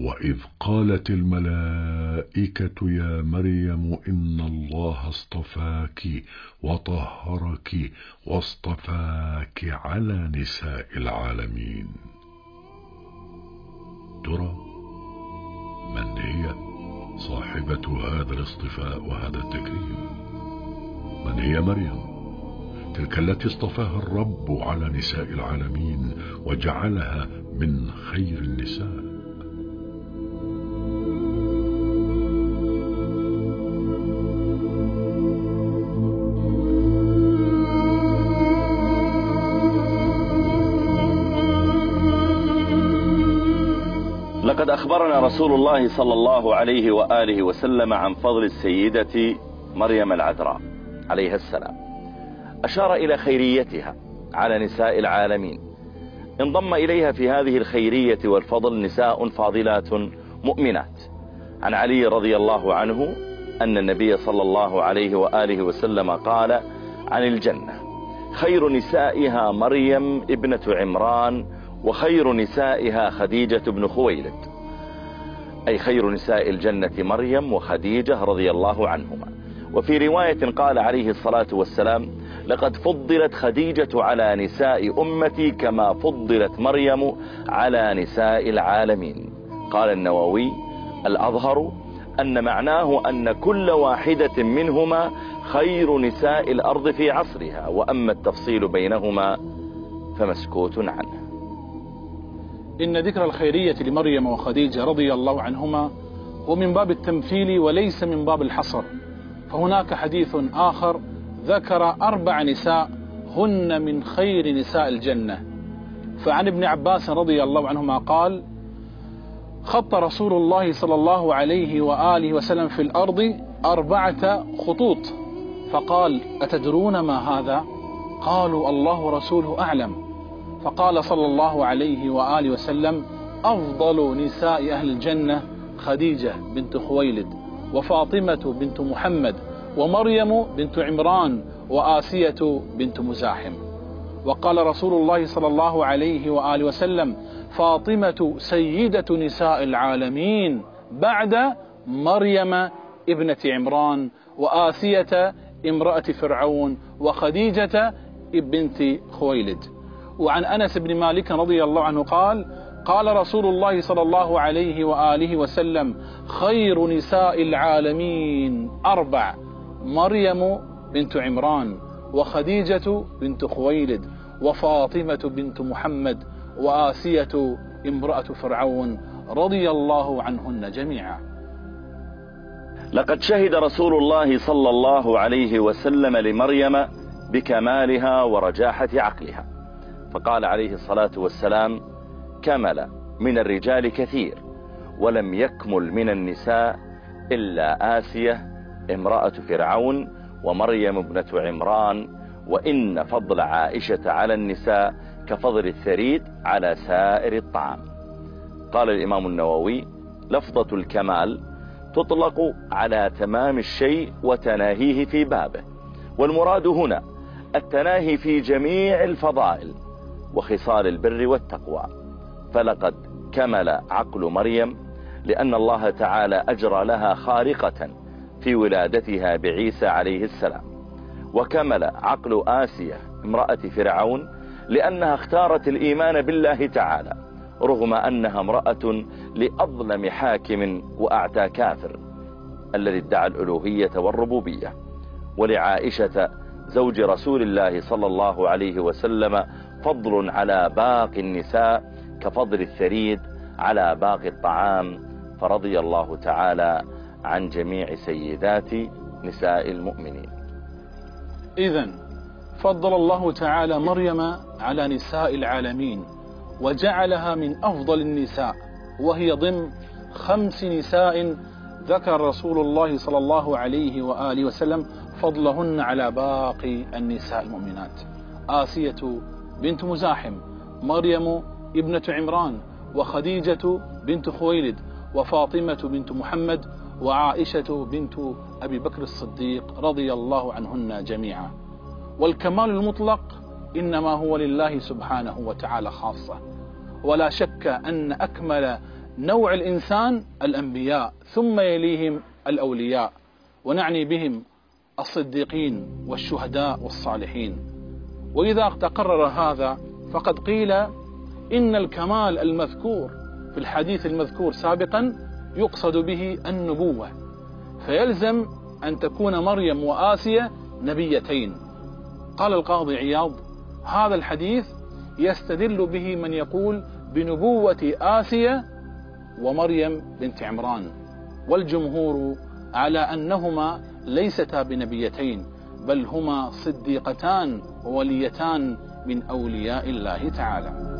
وإذ قالت الملائكة يا مريم إن الله اصطفاك وطهرك واصطفاك على نساء العالمين. ترى من هي صاحبة هذا الاصطفاء وهذا التكريم؟ من هي مريم؟ تلك التي اصطفاها الرب على نساء العالمين وجعلها من خير النساء. أخبرنا رسول الله صلى الله عليه وآله وسلم عن فضل السيدة مريم العذراء عليها السلام. أشار إلى خيريتها على نساء العالمين. انضم إليها في هذه الخيرية والفضل نساء فاضلات مؤمنات. عن علي رضي الله عنه أن النبي صلى الله عليه وآله وسلم قال عن الجنة خير نسائها مريم ابنة عمران وخير نسائها خديجة بن خويلد. أي خير نساء الجنة مريم وخديجة رضي الله عنهما. وفي رواية قال عليه الصلاة والسلام لقد فضلت خديجة على نساء أمتي كما فضلت مريم على نساء العالمين. قال النووي الأظهر أن معناه أن كل واحدة منهما خير نساء الأرض في عصرها وأما التفصيل بينهما فمسكوت عنه. إن ذكر الخيرية لمريم وخديجة رضي الله عنهما هو من باب التمثيل وليس من باب الحصر. فهناك حديث آخر ذكر أربع نساء هن من خير نساء الجنة. فعن ابن عباس رضي الله عنهما قال خط رسول الله صلى الله عليه وآله وسلم في الأرض أربعة خطوط. فقال أتدرون ما هذا؟ قالوا الله ورسوله أعلم. فقال صلى الله عليه وآله وسلم أفضل نساء أهل الجنة خديجة بنت خويلد وفاطمة بنت محمد ومريم بنت عمران وآسية بنت مزاحم. وقال رسول الله صلى الله عليه وآله وسلم فاطمة سيدة نساء العالمين بعد مريم ابنة عمران وآسية امرأة فرعون وخديجة بنت خويلد. وعن أنس بن مالك رضي الله عنه قال قال رسول الله صلى الله عليه وآله وسلم خير نساء العالمين أربع مريم بنت عمران وخديجة بنت خويلد وفاطمة بنت محمد وآسية امرأة فرعون رضي الله عنهن جميعا. لقد شهد رسول الله صلى الله عليه وسلم لمريم بكمالها ورجاحة عقلها. فقال عليه الصلاة والسلام كمل من الرجال كثير ولم يكمل من النساء إلا آسية امرأة فرعون ومريم ابنة عمران وإن فضل عائشة على النساء كفضل الثريد على سائر الطعام. قال الإمام النووي لفظة الكمال تطلق على تمام الشيء وتناهيه في بابه والمراد هنا التناهي في جميع الفضائل وخصال البر والتقوى. فلقد كمل عقل مريم لأن الله تعالى أجرى لها خارقة في ولادتها بعيسى عليه السلام. وكمل عقل آسية امرأة فرعون لأنها اختارت الإيمان بالله تعالى رغم أنها امرأة لأظلم حاكم وأعتى كافر الذي ادعى الألوهية والربوبية. ولعائشة زوج رسول الله صلى الله عليه وسلم فضل على باقي النساء كفضل الثريد على باقي الطعام. فرضي الله تعالى عن جميع سيدات نساء المؤمنين. إذا فضل الله تعالى مريم على نساء العالمين وجعلها من أفضل النساء وهي ضمن خمس نساء ذكر رسول الله صلى الله عليه وآله وسلم فضلهن على باقي النساء المؤمنات. آسية بنت مزاحم مريم ابنة عمران وخديجة بنت خويلد وفاطمة بنت محمد وعائشة بنت أبي بكر الصديق رضي الله عنهن جميعا. والكمال المطلق إنما هو لله سبحانه وتعالى خاصة. ولا شك أن أكمل نوع الإنسان الأنبياء ثم يليهم الأولياء. ونعني بهم الصديقين والشهداء والصالحين. وإذا تقرر هذا فقد قيل إن الكمال المذكور في الحديث المذكور سابقا يقصد به النبوة فيلزم أن تكون مريم وآسيا نبيتين. قال القاضي عياض هذا الحديث يستدل به من يقول بنبوة آسيا ومريم بنت عمران والجمهور على أنهما ليستا بنبيتين. بل هما صديقتان ووليتان من أولياء الله تعالى.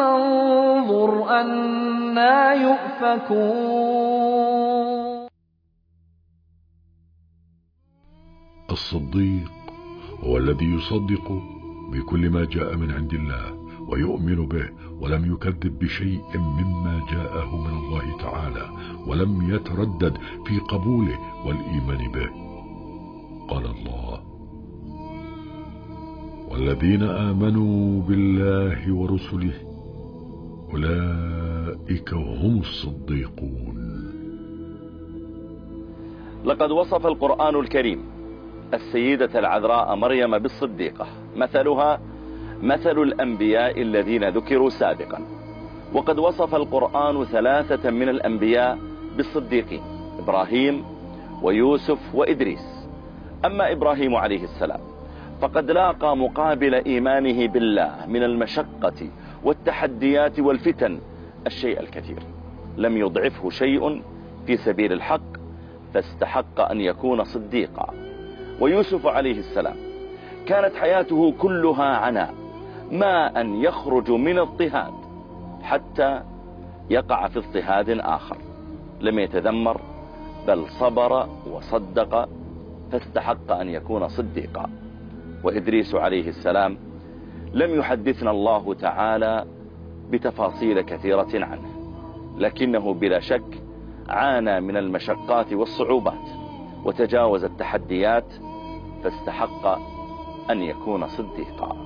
انظر أنا يؤفكون. الصديق هو الذي يصدق بكل ما جاء من عند الله ويؤمن به ولم يكذب بشيء مما جاءه من الله تعالى ولم يتردد في قبوله والإيمان به. قال الله والذين آمنوا بالله ورسله أولئك هم الصديقون. لقد وصف القرآن الكريم السيدة العذراء مريم بالصديقة مثلها مثل الأنبياء الذين ذكروا سابقا. وقد وصف القرآن ثلاثة من الأنبياء بالصديقين إبراهيم ويوسف وإدريس. أما إبراهيم عليه السلام فقد لاقى مقابل إيمانه بالله من المشقة والتحديات والفتن الشيء الكثير. لم يضعفه شيء في سبيل الحق فاستحق أن يكون صديقا. ويوسف عليه السلام كانت حياته كلها عناء ما أن يخرج من اضطهاد حتى يقع في اضطهاد آخر. لم يتذمر بل صبر وصدق فاستحق أن يكون صديقا. وإدريس عليه السلام لم يحدثنا الله تعالى بتفاصيل كثيرة عنه. لكنه بلا شك عانى من المشقات والصعوبات وتجاوز التحديات فاستحق أن يكون صديقا.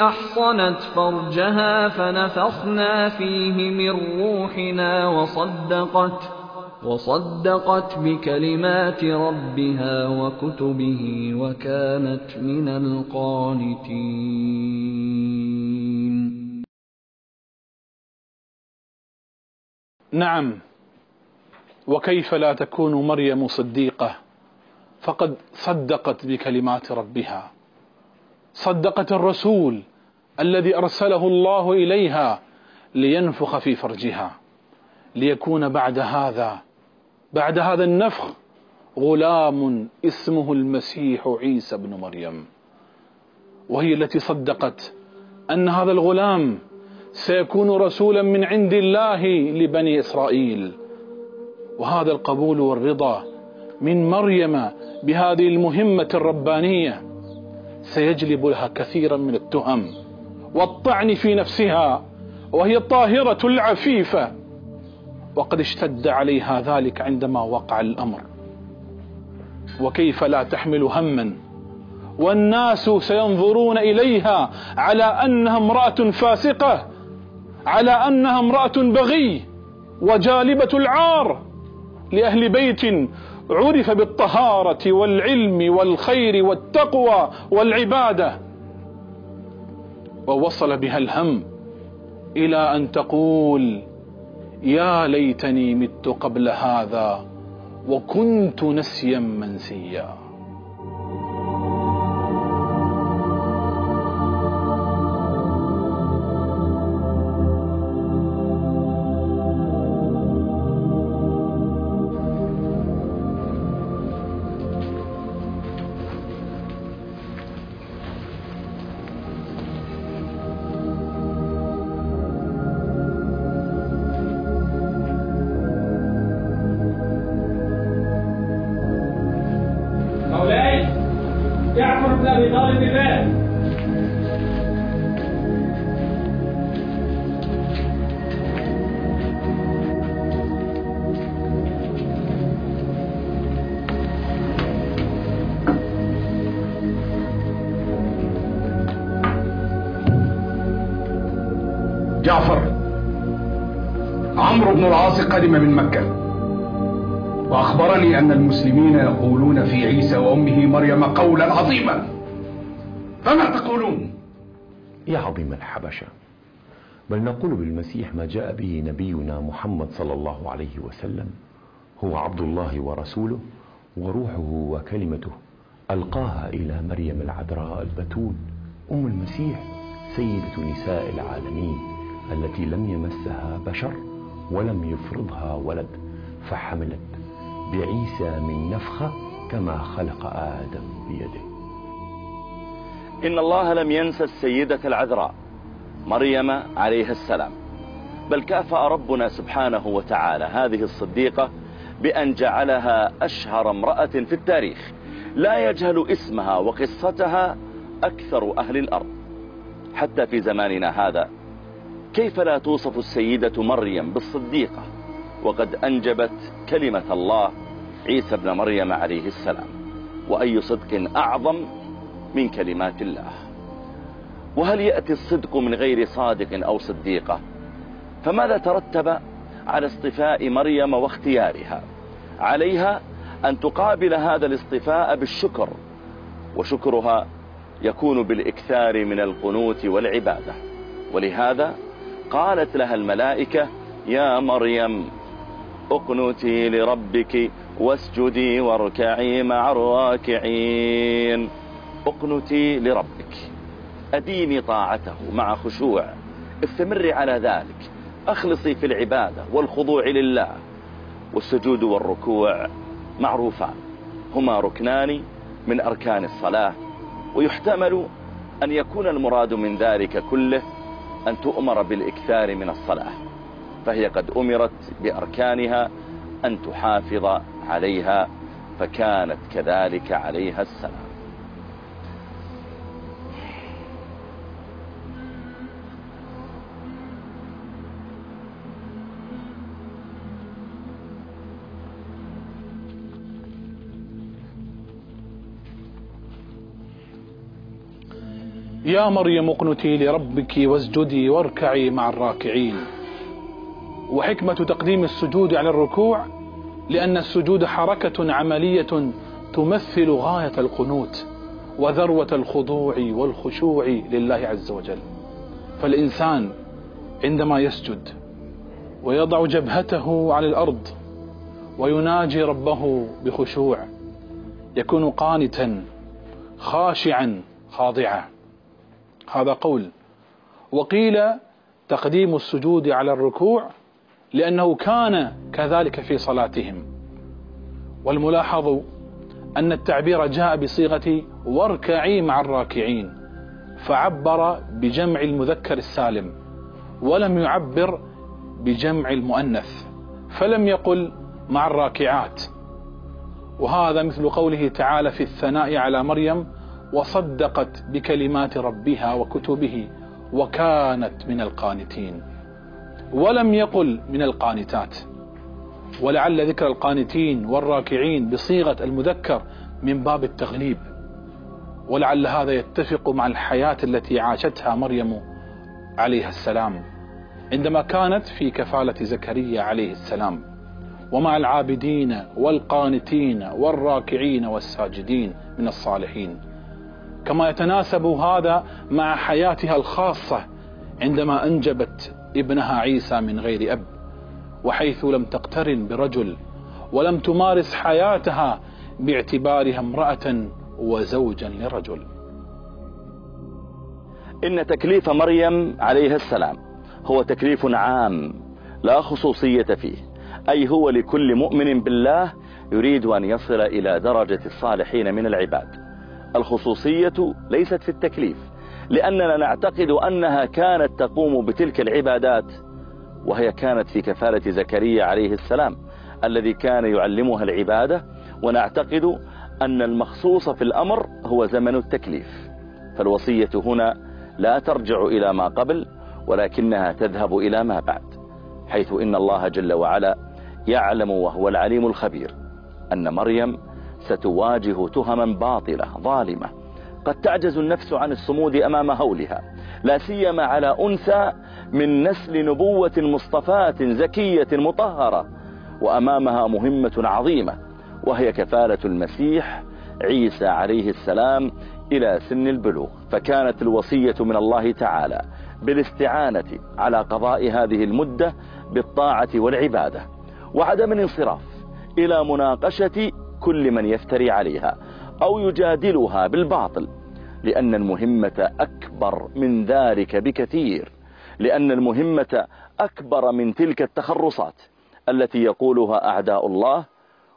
أحصنت فرجها فنفخنا فيه من روحنا وصدقت وصدقت بكلمات ربها وكتبه وكانت من القانتين. نعم وكيف لا تكون مريم صديقة؟ فقد صدقت بكلمات ربها. صدقت الرسول الذي أرسله الله إليها لينفخ في فرجها ليكون بعد هذا بعد هذا النفخ غلام اسمه المسيح عيسى بن مريم. وهي التي صدقت أن هذا الغلام سيكون رسولا من عند الله لبني إسرائيل. وهذا القبول والرضا من مريم بهذه المهمة الربانية. سيجلب لها كثيرا من التهم. والطعن في نفسها وهي الطاهرة العفيفة. وقد اشتد عليها ذلك عندما وقع الأمر. وكيف لا تحمل هما. والناس سينظرون إليها على أنها امرأة فاسقة على أنها امرأة بغي. وجالبة العار لأهل بيت عرف بالطهارة والعلم والخير والتقوى والعبادة. ووصل بها الهم إلى أن تقول يا ليتني مت قبل هذا وكنت نسيا منسيا. جعفر عمرو بن العاص قدم من مكة. وأخبرني أن المسلمين يقولون في عيسى وأمه مريم قولا عظيما. فما تقولون؟ يا عظيم الحبشة بل نقول بالمسيح ما جاء به نبينا محمد صلى الله عليه وسلم هو عبد الله ورسوله وروحه وكلمته ألقاها إلى مريم العذراء البتول أم المسيح سيدة نساء العالمين التي لم يمسها بشر ولم يفرضها ولد فحملت بعيسى من نفخة كما خلق آدم بيده إن الله لم ينسى السيدة العذراء مريم عليها السلام. بل كافأ ربنا سبحانه وتعالى هذه الصديقة بأن جعلها أشهر امرأة في التاريخ. لا يجهل اسمها وقصتها أكثر أهل الأرض. حتى في زماننا هذا كيف لا توصف السيدة مريم بالصديقة؟ وقد أنجبت كلمة الله عيسى بن مريم عليه السلام. وأي صدق أعظم من كلمات الله. وهل يأتي الصدق من غير صادق أو صديقة؟ فماذا ترتب على اصطفاء مريم واختيارها؟ عليها أن تقابل هذا الاصطفاء بالشكر وشكرها يكون بالإكثار من القنوت والعبادة. ولهذا قالت لها الملائكة يا مريم أقنتي لربك واسجدي واركعي مع الراكعين. اقنتي لربك. أديني طاعته مع خشوع. استمري على ذلك. أخلصي في العبادة والخضوع لله. والسجود والركوع معروفان. هما ركنان من أركان الصلاة. ويحتمل أن يكون المراد من ذلك كله أن تؤمر بالإكثار من الصلاة. فهي قد أمرت بأركانها أن تحافظ عليها فكانت كذلك عليها السلام. يا مريم اقنتي لربك واسجدي واركعي مع الراكعين. وحكمة تقديم السجود على الركوع لأن السجود حركة عملية تمثل غاية القنوت وذروة الخضوع والخشوع لله عز وجل. فالإنسان عندما يسجد ويضع جبهته على الأرض ويناجي ربه بخشوع يكون قانتا خاشعا خاضعا. هذا قول. وقيل تقديم السجود على الركوع لأنه كان كذلك في صلاتهم. والملاحظ أن التعبير جاء بصيغة واركعي مع الراكعين فعبر بجمع المذكر السالم ولم يعبر بجمع المؤنث فلم يقل مع الراكعات. وهذا مثل قوله تعالى في الثناء على مريم وصدقت بكلمات ربها وكتبه وكانت من القانتين ولم يقل من القانتات. ولعل ذكر القانتين والراكعين بصيغة المذكر من باب التغليب. ولعل هذا يتفق مع الحياة التي عاشتها مريم عليها السلام عندما كانت في كفالة زكريا عليه السلام. ومع العابدين والقانتين والراكعين والساجدين من الصالحين. كما يتناسب هذا مع حياتها الخاصة عندما أنجبت ابنها عيسى من غير أب وحيث لم تقترن برجل ولم تمارس حياتها باعتبارها امرأة وزوجا لرجل إن تكليف مريم عليها السلام هو تكليف عام لا خصوصية فيه أي هو لكل مؤمن بالله يريد أن يصل إلى درجة الصالحين من العباد. الخصوصية ليست في التكليف لأننا نعتقد أنها كانت تقوم بتلك العبادات وهي كانت في كفالة زكريا عليه السلام الذي كان يعلمها العبادة ونعتقد أن المخصوص في الأمر هو زمن التكليف. فالوصية هنا لا ترجع إلى ما قبل ولكنها تذهب إلى ما بعد حيث إن الله جل وعلا يعلم وهو العليم الخبير أن مريم ستواجه تهما باطلة ظالمة. قد تعجز النفس عن الصمود أمام هولها. لا سيما على أنثى من نسل نبوة مصطفاة زكية مطهرة. وأمامها مهمة عظيمة وهي كفالة المسيح عيسى عليه السلام إلى سن البلوغ. فكانت الوصية من الله تعالى بالاستعانة على قضاء هذه المدة بالطاعة والعبادة. وعدم الانصراف إلى مناقشة كل من يفتري عليها أو يجادلها بالباطل لأن المهمة أكبر من ذلك بكثير لأن المهمة أكبر من تلك التخرصات التي يقولها أعداء الله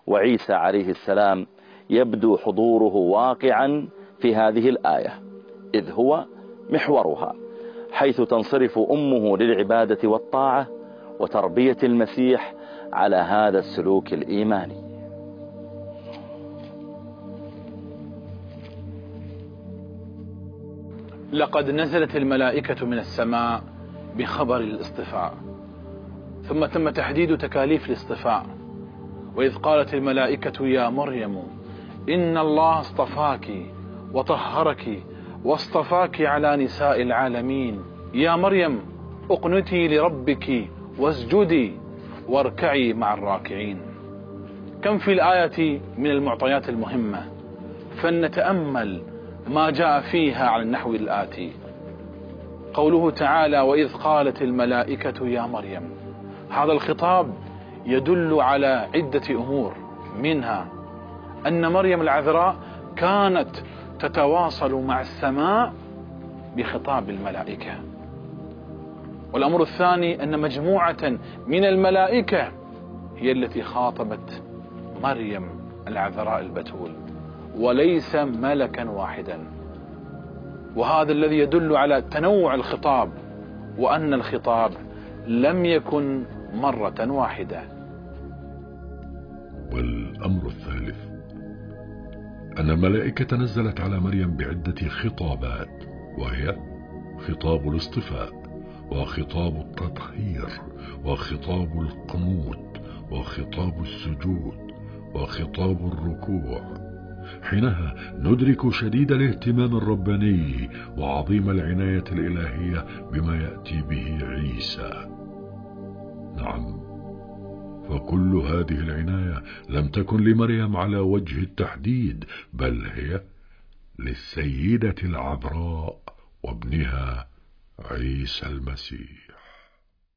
وعيسى عليه السلام يبدو حضوره واقعا في هذه الآية إذ هو محورها حيث تنصرف أمه للعبادة والطاعة وتربية المسيح على هذا السلوك الإيماني. لقد نزلت الملائكة من السماء بخبر الاصطفاء ثم تم تحديد تكاليف الاصطفاء وإذ قالت الملائكة يا مريم إن الله اصطفاك وطهرك واصطفاك على نساء العالمين. يا مريم أقنتي لربك واسجدي واركعي مع الراكعين. كم في الآية من المعطيات المهمة؟ فلنتأمل ما جاء فيها على النحو الآتي. قوله تعالى وإذ قالت الملائكة يا مريم هذا الخطاب يدل على عدة أمور منها أن مريم العذراء كانت تتواصل مع السماء بخطاب الملائكة. والأمر الثاني أن مجموعة من الملائكة هي التي خاطبت مريم العذراء البتول. وليس ملكا واحدا. وهذا الذي يدل على تنوع الخطاب وأن الخطاب لم يكن مرة واحدة. والأمر الثالث أن الملائكة نزلت على مريم بعدة خطابات وهي خطاب الاصطفاء وخطاب التطهير وخطاب القنوت وخطاب السجود وخطاب الركوع. حينها ندرك شديد الاهتمام الرباني وعظيم العناية الإلهية بما يأتي به عيسى. نعم فكل هذه العناية لم تكن لمريم على وجه التحديد بل هي للسيدة العذراء وابنها عيسى المسيح.